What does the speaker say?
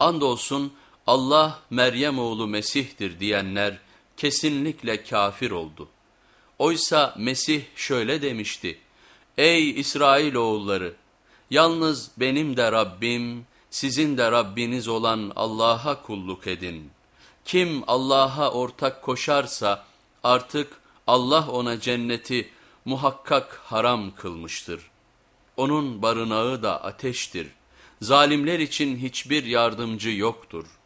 Andolsun Allah Meryem oğlu Mesih'tir diyenler kesinlikle kafir oldu. Oysa Mesih şöyle demişti. Ey İsrail oğulları! Yalnız benim de Rabbim, sizin de Rabbiniz olan Allah'a kulluk edin. Kim Allah'a ortak koşarsa artık Allah ona cenneti muhakkak haram kılmıştır. Onun barınağı da ateştir. Zalimler için hiçbir yardımcı yoktur.''